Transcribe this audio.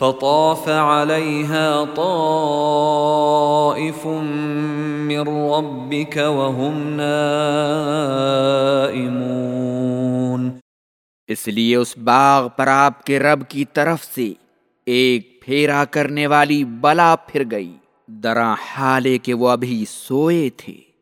فطاف عليها طائف من ربك وهم نائمون۔ اس لیے اس باغ پر آپ کے رب کی طرف سے ایک پھیرا کرنے والی بلا پھر گئی، درا حالے کہ وہ ابھی سوئے تھے۔